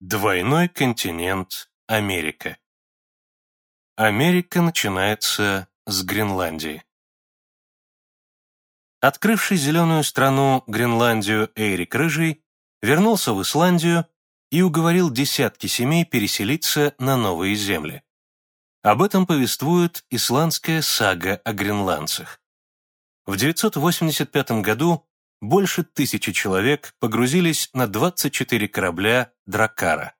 Двойной континент Америка. Америка начинается с Гренландии. Открывший зеленую страну Гренландию Эйрик Рыжий вернулся в Исландию и уговорил десятки семей переселиться на новые земли. Об этом повествует исландская сага о гренландцах. В 985 году больше тысячи человек погрузились на 24 корабля «Дракара».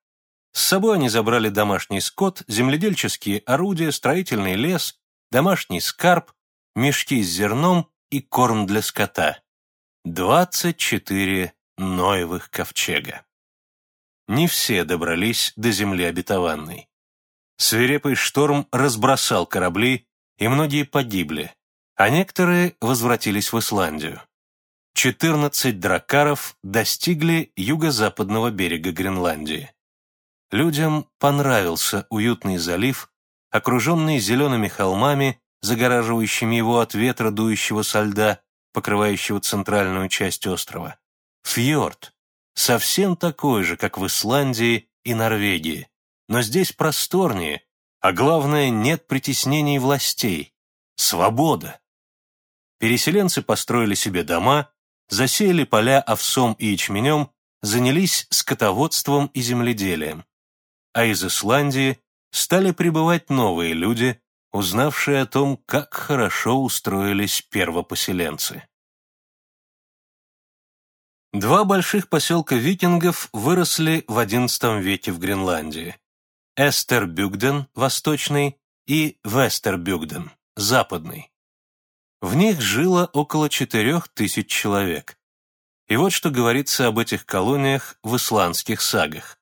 С собой они забрали домашний скот, земледельческие орудия, строительный лес, домашний скарб, мешки с зерном и корм для скота. 24 Ноевых ковчега. Не все добрались до земли обетованной. Свирепый шторм разбросал корабли, и многие погибли, а некоторые возвратились в Исландию. 14 дракаров достигли юго-западного берега Гренландии. Людям понравился уютный залив, окруженный зелеными холмами, загораживающими его от ветра, дующего со льда, покрывающего центральную часть острова. Фьорд, совсем такой же, как в Исландии и Норвегии, но здесь просторнее, а главное, нет притеснений властей. Свобода. Переселенцы построили себе дома, засеяли поля овсом и ячменем, занялись скотоводством и земледелием. А из Исландии стали прибывать новые люди, узнавшие о том, как хорошо устроились первопоселенцы. Два больших поселка викингов выросли в XI веке в Гренландии. Эстербюгден, восточный, и Вестербюгден, западный. В них жило около четырех тысяч человек. И вот что говорится об этих колониях в исландских сагах.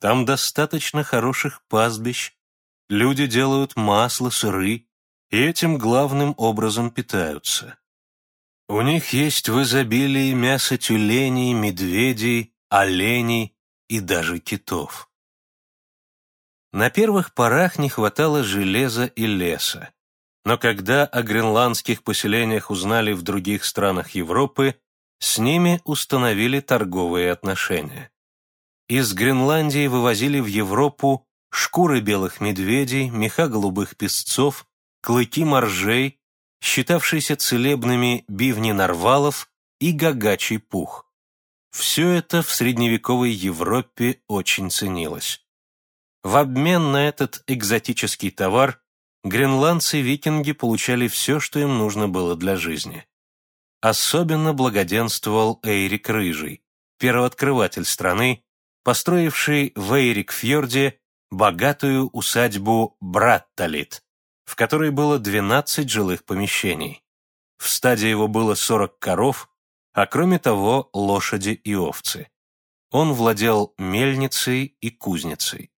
Там достаточно хороших пастбищ, люди делают масло, сыры, и этим главным образом питаются. У них есть в изобилии мясо тюленей, медведей, оленей и даже китов. На первых порах не хватало железа и леса. Но когда о гренландских поселениях узнали в других странах Европы, с ними установили торговые отношения. Из Гренландии вывозили в Европу шкуры белых медведей, меха голубых песцов, клыки моржей, считавшиеся целебными бивни нарвалов и гагачий пух. Все это в средневековой Европе очень ценилось. В обмен на этот экзотический товар гренландцы-викинги получали все, что им нужно было для жизни. Особенно благоденствовал Эйрик Рыжий, первооткрыватель страны, построивший в Эйрик-фьорде богатую усадьбу Братталит, в которой было 12 жилых помещений. В стаде его было 40 коров, а кроме того лошади и овцы. Он владел мельницей и кузницей.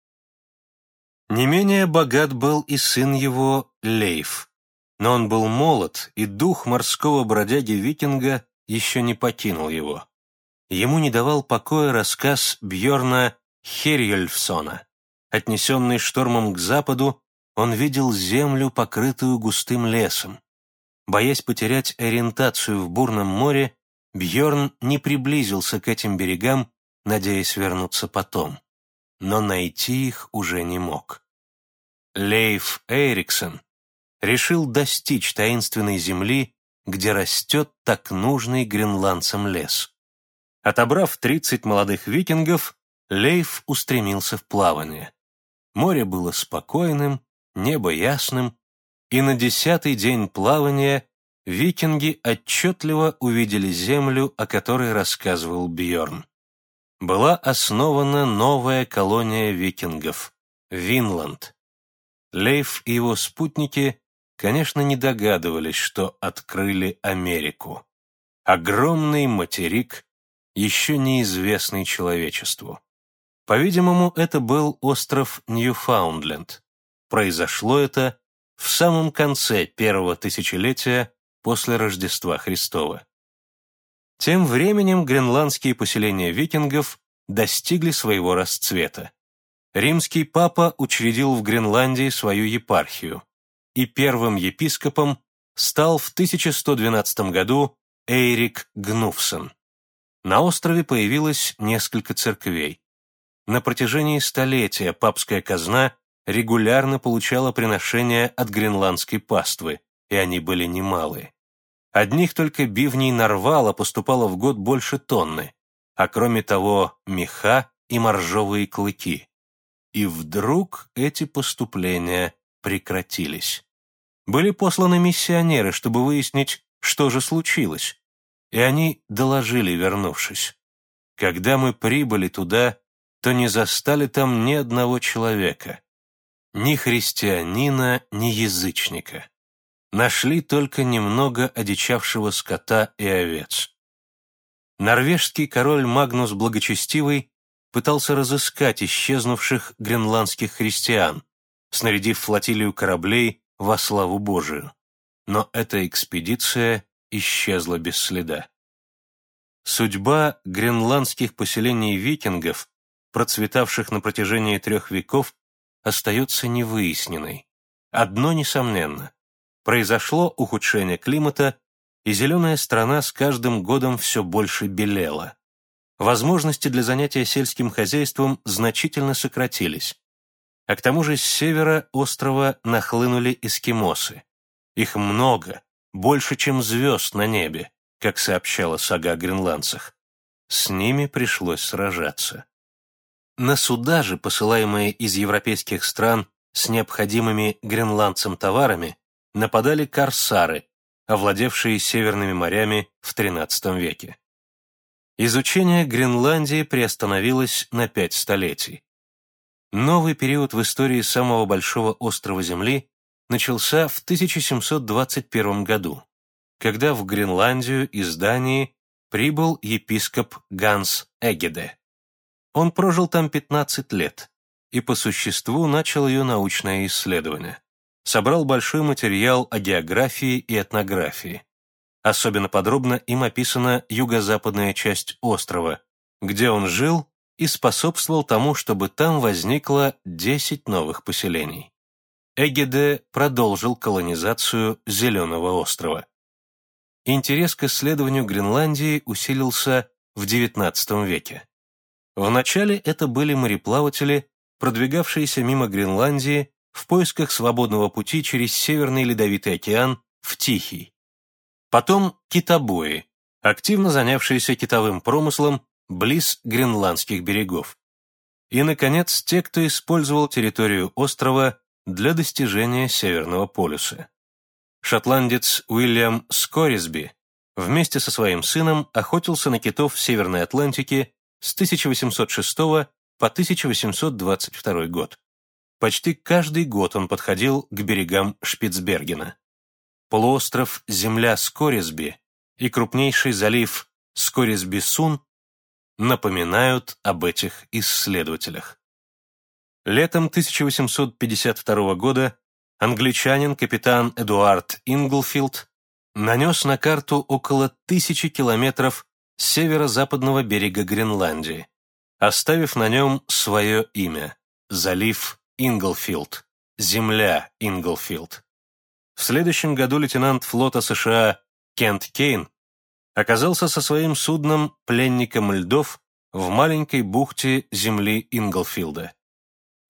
Не менее богат был и сын его Лейф, но он был молод, и дух морского бродяги-викинга еще не покинул его. Ему не давал покоя рассказ Бьорна Херьельфсона. Отнесенный штормом к западу, он видел землю, покрытую густым лесом. Боясь потерять ориентацию в бурном море, Бьорн не приблизился к этим берегам, надеясь вернуться потом но найти их уже не мог. Лейф Эриксон решил достичь таинственной земли, где растет так нужный гренландцам лес. Отобрав 30 молодых викингов, Лейф устремился в плавание. Море было спокойным, небо ясным, и на десятый день плавания викинги отчетливо увидели землю, о которой рассказывал Бьорн была основана новая колония викингов – Винланд. Лейф и его спутники, конечно, не догадывались, что открыли Америку. Огромный материк, еще неизвестный человечеству. По-видимому, это был остров Ньюфаундленд. Произошло это в самом конце первого тысячелетия после Рождества Христова. Тем временем гренландские поселения викингов достигли своего расцвета. Римский папа учредил в Гренландии свою епархию, и первым епископом стал в 1112 году Эйрик Гнуфсон. На острове появилось несколько церквей. На протяжении столетия папская казна регулярно получала приношения от гренландской паствы, и они были немалые. Одних только бивней нарвала поступало в год больше тонны, а кроме того меха и моржовые клыки. И вдруг эти поступления прекратились. Были посланы миссионеры, чтобы выяснить, что же случилось, и они доложили, вернувшись. Когда мы прибыли туда, то не застали там ни одного человека, ни христианина, ни язычника. Нашли только немного одичавшего скота и овец. Норвежский король Магнус Благочестивый пытался разыскать исчезнувших гренландских христиан, снарядив флотилию кораблей во славу Божию. Но эта экспедиция исчезла без следа. Судьба гренландских поселений викингов, процветавших на протяжении трех веков, остается невыясненной. Одно несомненно. Произошло ухудшение климата, и зеленая страна с каждым годом все больше белела. Возможности для занятия сельским хозяйством значительно сократились. А к тому же с севера острова нахлынули эскимосы. Их много, больше, чем звезд на небе, как сообщала сага о гренландцах. С ними пришлось сражаться. На суда же, посылаемые из европейских стран с необходимыми гренландцам товарами, нападали корсары, овладевшие северными морями в XIII веке. Изучение Гренландии приостановилось на пять столетий. Новый период в истории самого большого острова Земли начался в 1721 году, когда в Гренландию из Дании прибыл епископ Ганс Эгеде. Он прожил там 15 лет и по существу начал ее научное исследование. Собрал большой материал о географии и этнографии. Особенно подробно им описана юго-западная часть острова, где он жил и способствовал тому, чтобы там возникло 10 новых поселений. Эгеде продолжил колонизацию Зеленого острова. Интерес к исследованию Гренландии усилился в XIX веке. Вначале это были мореплаватели, продвигавшиеся мимо Гренландии в поисках свободного пути через Северный Ледовитый океан в Тихий. Потом китобои, активно занявшиеся китовым промыслом близ гренландских берегов. И, наконец, те, кто использовал территорию острова для достижения Северного полюса. Шотландец Уильям Скорисби вместе со своим сыном охотился на китов в Северной Атлантике с 1806 по 1822 год. Почти каждый год он подходил к берегам Шпицбергена. Полуостров Земля Скорисби и крупнейший залив Скорисби-Сун напоминают об этих исследователях. Летом 1852 года англичанин капитан Эдуард Инглфилд нанес на карту около тысячи километров северо-западного берега Гренландии, оставив на нем свое имя – залив Инглфилд, земля Инглфилд. В следующем году лейтенант флота США Кент Кейн оказался со своим судном пленником льдов в маленькой бухте земли Инглфилда.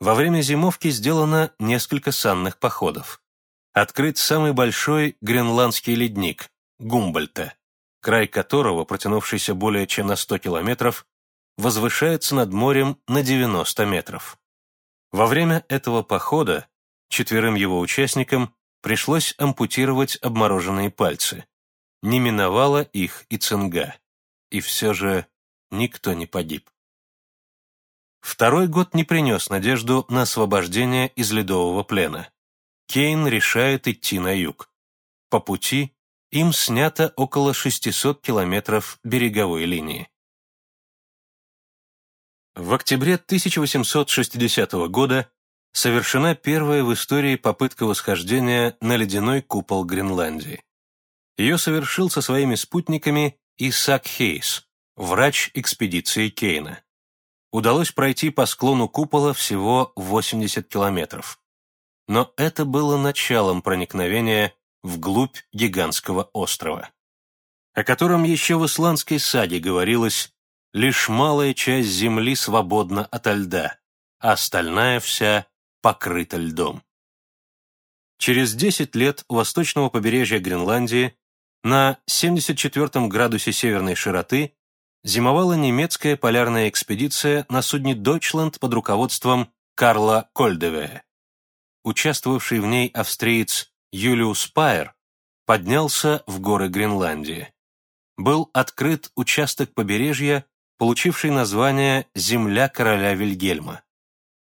Во время зимовки сделано несколько санных походов. Открыт самый большой гренландский ледник – Гумбольта, край которого, протянувшийся более чем на 100 километров, возвышается над морем на 90 метров. Во время этого похода четверым его участникам пришлось ампутировать обмороженные пальцы. Не миновала их и цинга. И все же никто не погиб. Второй год не принес надежду на освобождение из ледового плена. Кейн решает идти на юг. По пути им снято около 600 километров береговой линии. В октябре 1860 года совершена первая в истории попытка восхождения на ледяной купол Гренландии. Ее совершил со своими спутниками Исаак Хейс, врач экспедиции Кейна удалось пройти по склону купола всего 80 километров. Но это было началом проникновения вглубь гигантского острова, о котором еще в исландской саге говорилось лишь малая часть земли свободна ото льда, а остальная вся покрыта льдом. Через 10 лет у восточного побережья Гренландии на 74 градусе северной широты зимовала немецкая полярная экспедиция на судне «Дойчланд» под руководством Карла Кольдеве. Участвовавший в ней австриец Юлиус Пайер поднялся в горы Гренландии. Был открыт участок побережья, получивший название «Земля короля Вильгельма».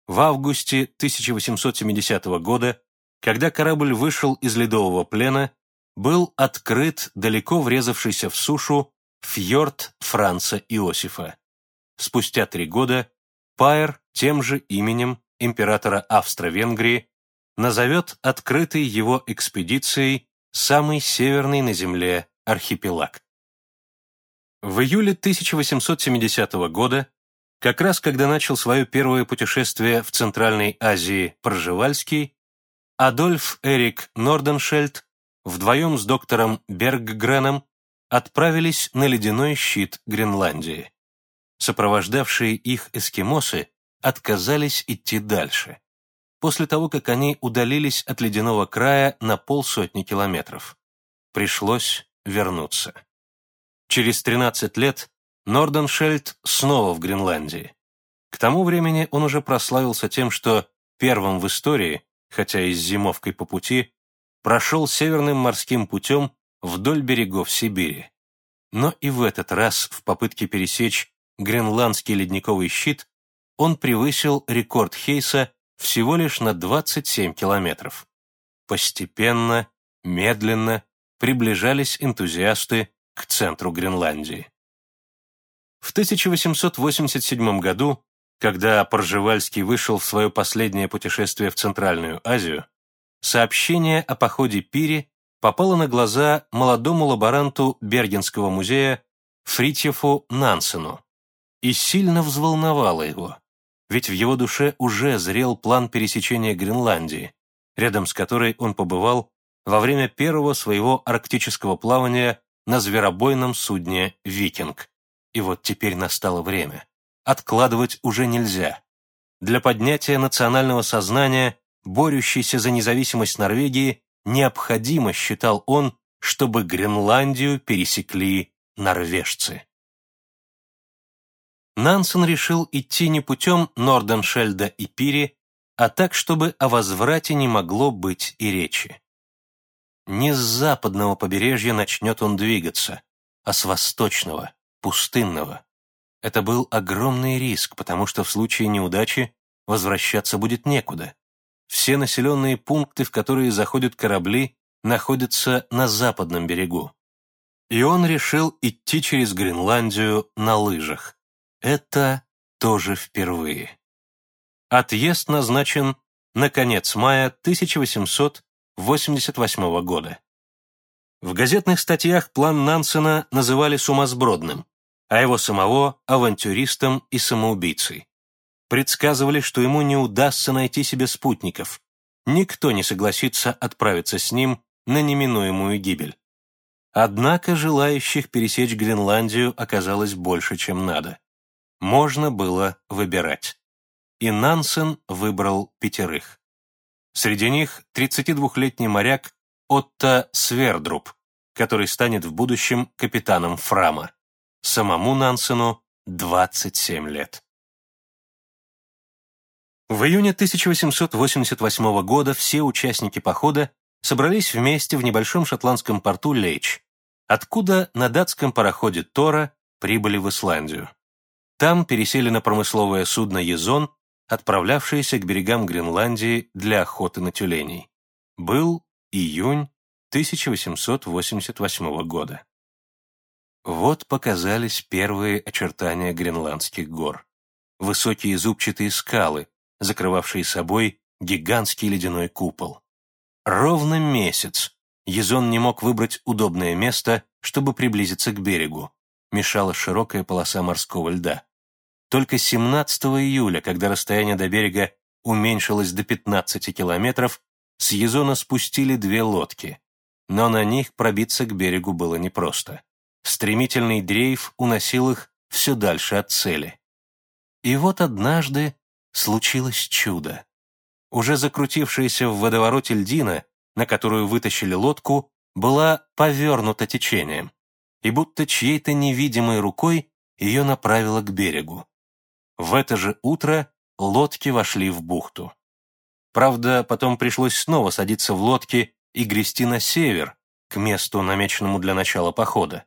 В августе 1870 года, когда корабль вышел из ледового плена, был открыт далеко врезавшийся в сушу фьорд Франца Иосифа. Спустя три года Пайер тем же именем императора Австро-Венгрии назовет открытый его экспедицией самый северный на Земле архипелаг. В июле 1870 года, как раз когда начал свое первое путешествие в Центральной Азии Пржевальский, Адольф Эрик Норденшельд вдвоем с доктором Берггреном отправились на ледяной щит Гренландии. Сопровождавшие их эскимосы отказались идти дальше, после того, как они удалились от ледяного края на полсотни километров. Пришлось вернуться. Через 13 лет Норденшельд снова в Гренландии. К тому времени он уже прославился тем, что первым в истории, хотя и с зимовкой по пути, прошел северным морским путем вдоль берегов Сибири. Но и в этот раз в попытке пересечь гренландский ледниковый щит он превысил рекорд Хейса всего лишь на 27 километров. Постепенно, медленно приближались энтузиасты к центру Гренландии. В 1887 году, когда Поржевальский вышел в свое последнее путешествие в Центральную Азию, сообщение о походе Пири попало на глаза молодому лаборанту Бергенского музея Фритьефу Нансену и сильно взволновало его, ведь в его душе уже зрел план пересечения Гренландии, рядом с которой он побывал во время первого своего арктического плавания на зверобойном судне «Викинг». И вот теперь настало время. Откладывать уже нельзя. Для поднятия национального сознания, борющейся за независимость Норвегии, необходимо, считал он, чтобы Гренландию пересекли норвежцы. Нансен решил идти не путем Норденшельда и Пири, а так, чтобы о возврате не могло быть и речи. Не с западного побережья начнет он двигаться, а с восточного, пустынного. Это был огромный риск, потому что в случае неудачи возвращаться будет некуда. Все населенные пункты, в которые заходят корабли, находятся на западном берегу. И он решил идти через Гренландию на лыжах. Это тоже впервые. Отъезд назначен на конец мая 1800 1988 года. В газетных статьях план Нансена называли сумасбродным, а его самого – авантюристом и самоубийцей. Предсказывали, что ему не удастся найти себе спутников. Никто не согласится отправиться с ним на неминуемую гибель. Однако желающих пересечь Гренландию оказалось больше, чем надо. Можно было выбирать. И Нансен выбрал пятерых. Среди них 32-летний моряк Отто Свердруб, который станет в будущем капитаном Фрама. Самому Нансену 27 лет. В июне 1888 года все участники похода собрались вместе в небольшом шотландском порту Лейч, откуда на датском пароходе Тора прибыли в Исландию. Там пересели на промысловое судно «Езон» отправлявшиеся к берегам Гренландии для охоты на тюленей. Был июнь 1888 года. Вот показались первые очертания гренландских гор. Высокие зубчатые скалы, закрывавшие собой гигантский ледяной купол. Ровно месяц Езон не мог выбрать удобное место, чтобы приблизиться к берегу. Мешала широкая полоса морского льда. Только 17 июля, когда расстояние до берега уменьшилось до 15 километров, с Езона спустили две лодки. Но на них пробиться к берегу было непросто. Стремительный дрейф уносил их все дальше от цели. И вот однажды случилось чудо. Уже закрутившаяся в водовороте льдина, на которую вытащили лодку, была повернута течением, и будто чьей-то невидимой рукой ее направило к берегу. В это же утро лодки вошли в бухту. Правда, потом пришлось снова садиться в лодки и грести на север, к месту, намеченному для начала похода.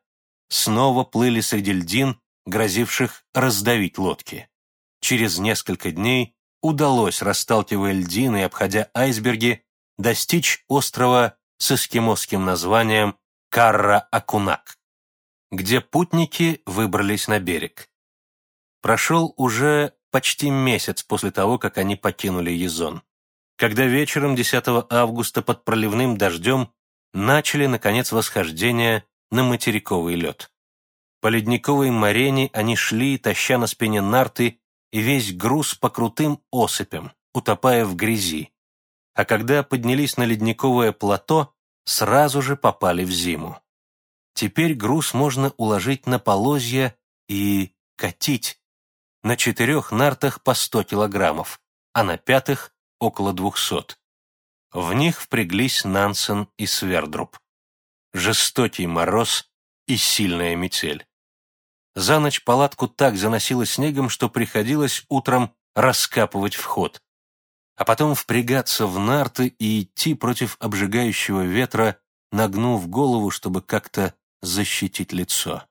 Снова плыли среди льдин, грозивших раздавить лодки. Через несколько дней удалось, расталкивая льдины и обходя айсберги, достичь острова с эскимосским названием Карра-Акунак, где путники выбрались на берег. Прошел уже почти месяц после того, как они покинули Езон, когда вечером 10 августа под проливным дождем начали, наконец, восхождение на материковый лед. По ледниковой морене они шли, таща на спине нарты и весь груз по крутым осыпям, утопая в грязи. А когда поднялись на ледниковое плато, сразу же попали в зиму. Теперь груз можно уложить на полозья и катить. На четырех нартах по сто килограммов, а на пятых — около двухсот. В них впряглись Нансен и Свердруб. Жестокий мороз и сильная метель. За ночь палатку так заносило снегом, что приходилось утром раскапывать вход, а потом впрягаться в нарты и идти против обжигающего ветра, нагнув голову, чтобы как-то защитить лицо.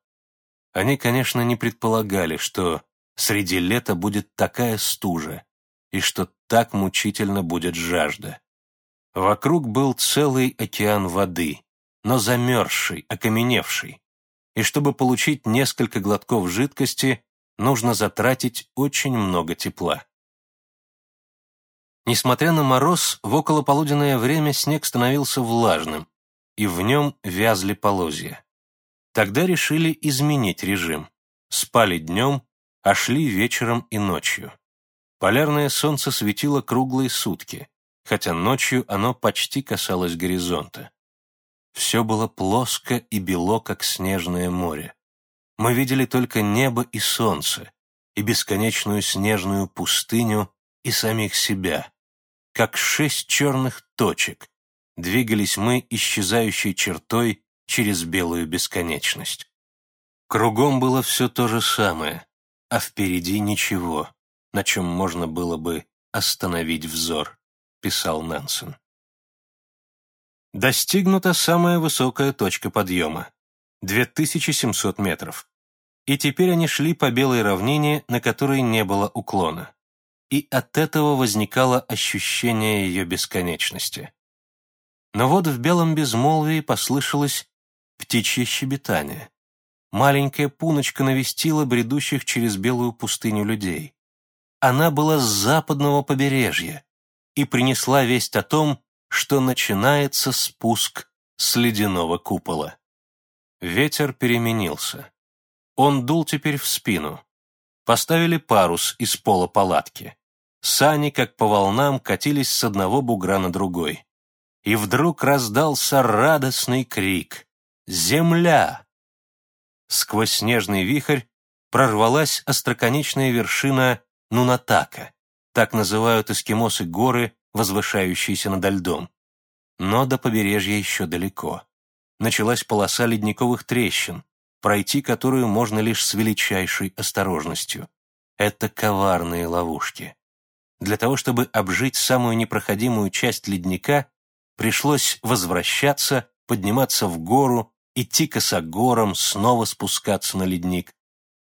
Они, конечно, не предполагали, что среди лета будет такая стужа, и что так мучительно будет жажда. Вокруг был целый океан воды, но замерзший, окаменевший, и чтобы получить несколько глотков жидкости, нужно затратить очень много тепла. Несмотря на мороз, в околополуденное время снег становился влажным, и в нем вязли полозья. Тогда решили изменить режим. Спали днем, а шли вечером и ночью. Полярное солнце светило круглые сутки, хотя ночью оно почти касалось горизонта. Все было плоско и бело, как снежное море. Мы видели только небо и солнце, и бесконечную снежную пустыню, и самих себя. Как шесть черных точек двигались мы исчезающей чертой через белую бесконечность. Кругом было все то же самое, а впереди ничего, на чем можно было бы остановить взор, писал Нансен достигнута самая высокая точка подъема – 2700 метров. И теперь они шли по белой равнине, на которой не было уклона. И от этого возникало ощущение ее бесконечности. Но вот в белом безмолвии послышалось птичье щебетание. Маленькая пуночка навестила бредущих через белую пустыню людей. Она была с западного побережья и принесла весть о том, что начинается спуск с ледяного купола. Ветер переменился. Он дул теперь в спину. Поставили парус из пола палатки. Сани, как по волнам, катились с одного бугра на другой. И вдруг раздался радостный крик «Земля!». Сквозь снежный вихрь прорвалась остроконечная вершина Нунатака. Так называют эскимосы горы, возвышающийся над льдом. Но до побережья еще далеко. Началась полоса ледниковых трещин, пройти которую можно лишь с величайшей осторожностью. Это коварные ловушки. Для того, чтобы обжить самую непроходимую часть ледника, пришлось возвращаться, подниматься в гору, идти косогором, снова спускаться на ледник.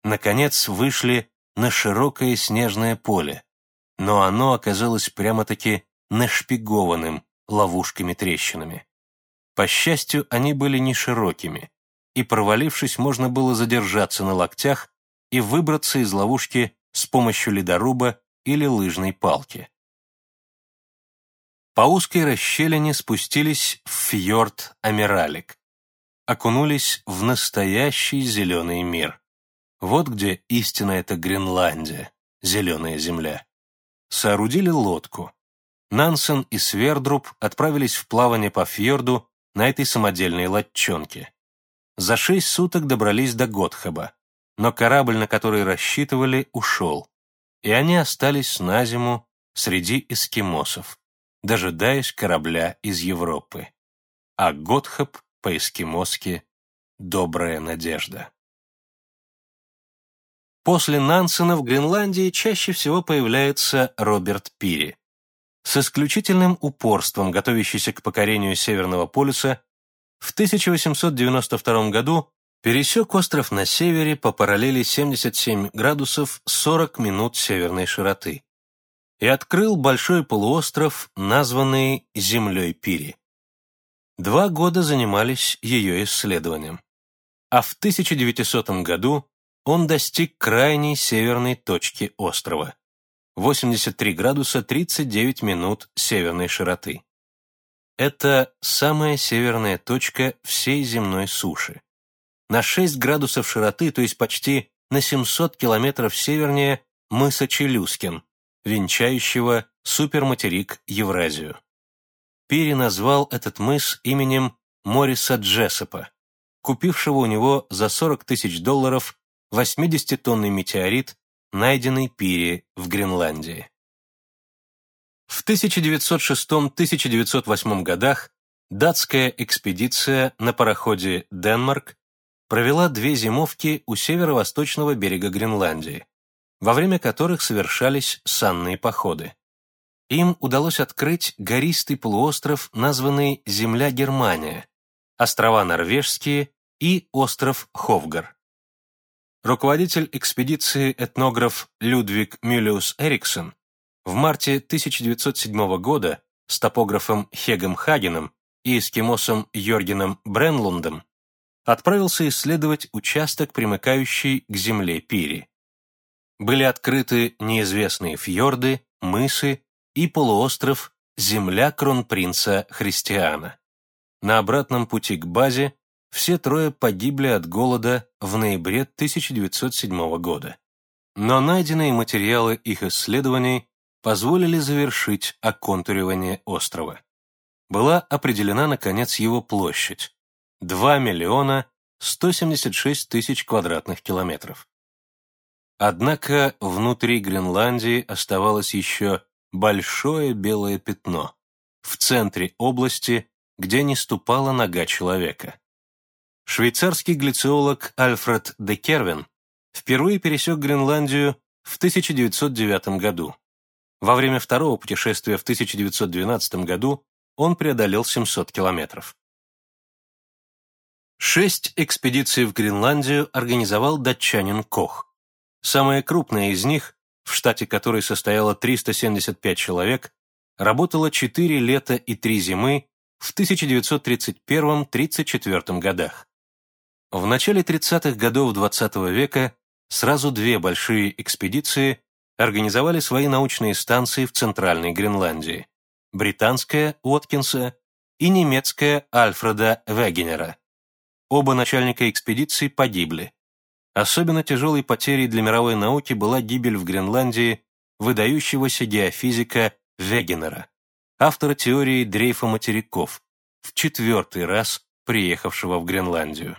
Наконец вышли на широкое снежное поле, но оно оказалось прямо-таки нашпигованным ловушками-трещинами. По счастью, они были не широкими, и, провалившись, можно было задержаться на локтях и выбраться из ловушки с помощью ледоруба или лыжной палки. По узкой расщелине спустились в фьорд Амиралик, окунулись в настоящий зеленый мир. Вот где истина это Гренландия, зеленая земля. Соорудили лодку, Нансен и Свердруб отправились в плавание по фьорду на этой самодельной латчонке. За шесть суток добрались до Готхаба, но корабль, на который рассчитывали, ушел, и они остались на зиму среди эскимосов, дожидаясь корабля из Европы. А Готхаб по-эскимоски «Добрая надежда». После Нансена в Гренландии чаще всего появляется Роберт Пири. С исключительным упорством, готовящийся к покорению Северного полюса, в 1892 году пересек остров на севере по параллели 77 градусов 40 минут северной широты и открыл большой полуостров, названный Землей Пири. Два года занимались ее исследованием. А в 1900 году он достиг крайней северной точки острова – 83 градуса 39 минут северной широты. Это самая северная точка всей земной суши. На 6 градусов широты, то есть почти на 700 километров севернее мыса Челюскин, венчающего суперматерик Евразию. Пири назвал этот мыс именем Мориса Джессопа, купившего у него за 40 тысяч долларов 80-тонный метеорит, найденный Пири в Гренландии. В 1906-1908 годах датская экспедиция на пароходе «Денмарк» провела две зимовки у северо-восточного берега Гренландии, во время которых совершались санные походы им удалось открыть гористый полуостров, названный Земля Германия, острова Норвежские и остров Ховгар. Руководитель экспедиции этнограф Людвиг Мюллиус Эриксон в марте 1907 года с топографом Хегом Хагеном и эскимосом Йоргеном Бренлундом отправился исследовать участок, примыкающий к земле Пири. Были открыты неизвестные фьорды, мысы и полуостров «Земля кронпринца Христиана». На обратном пути к базе все трое погибли от голода в ноябре 1907 года. Но найденные материалы их исследований позволили завершить оконтуривание острова. Была определена, наконец, его площадь – 2 миллиона 176 тысяч квадратных километров. Однако внутри Гренландии оставалось еще большое белое пятно в центре области, где не ступала нога человека. Швейцарский глициолог Альфред де Кервин впервые пересек Гренландию в 1909 году. Во время второго путешествия в 1912 году он преодолел 700 километров. Шесть экспедиций в Гренландию организовал датчанин Кох. Самая крупная из них в штате которой состояло 375 человек, работала 4 лета и 3 зимы в 1931-34 годах. В начале 30-х годов XX -го века сразу две большие экспедиции организовали свои научные станции в Центральной Гренландии – британская Уоткинса и немецкая Альфреда Вегенера. Оба начальника экспедиции погибли, Особенно тяжелой потерей для мировой науки была гибель в Гренландии выдающегося геофизика Вегенера, автора теории дрейфа материков, в четвертый раз приехавшего в Гренландию.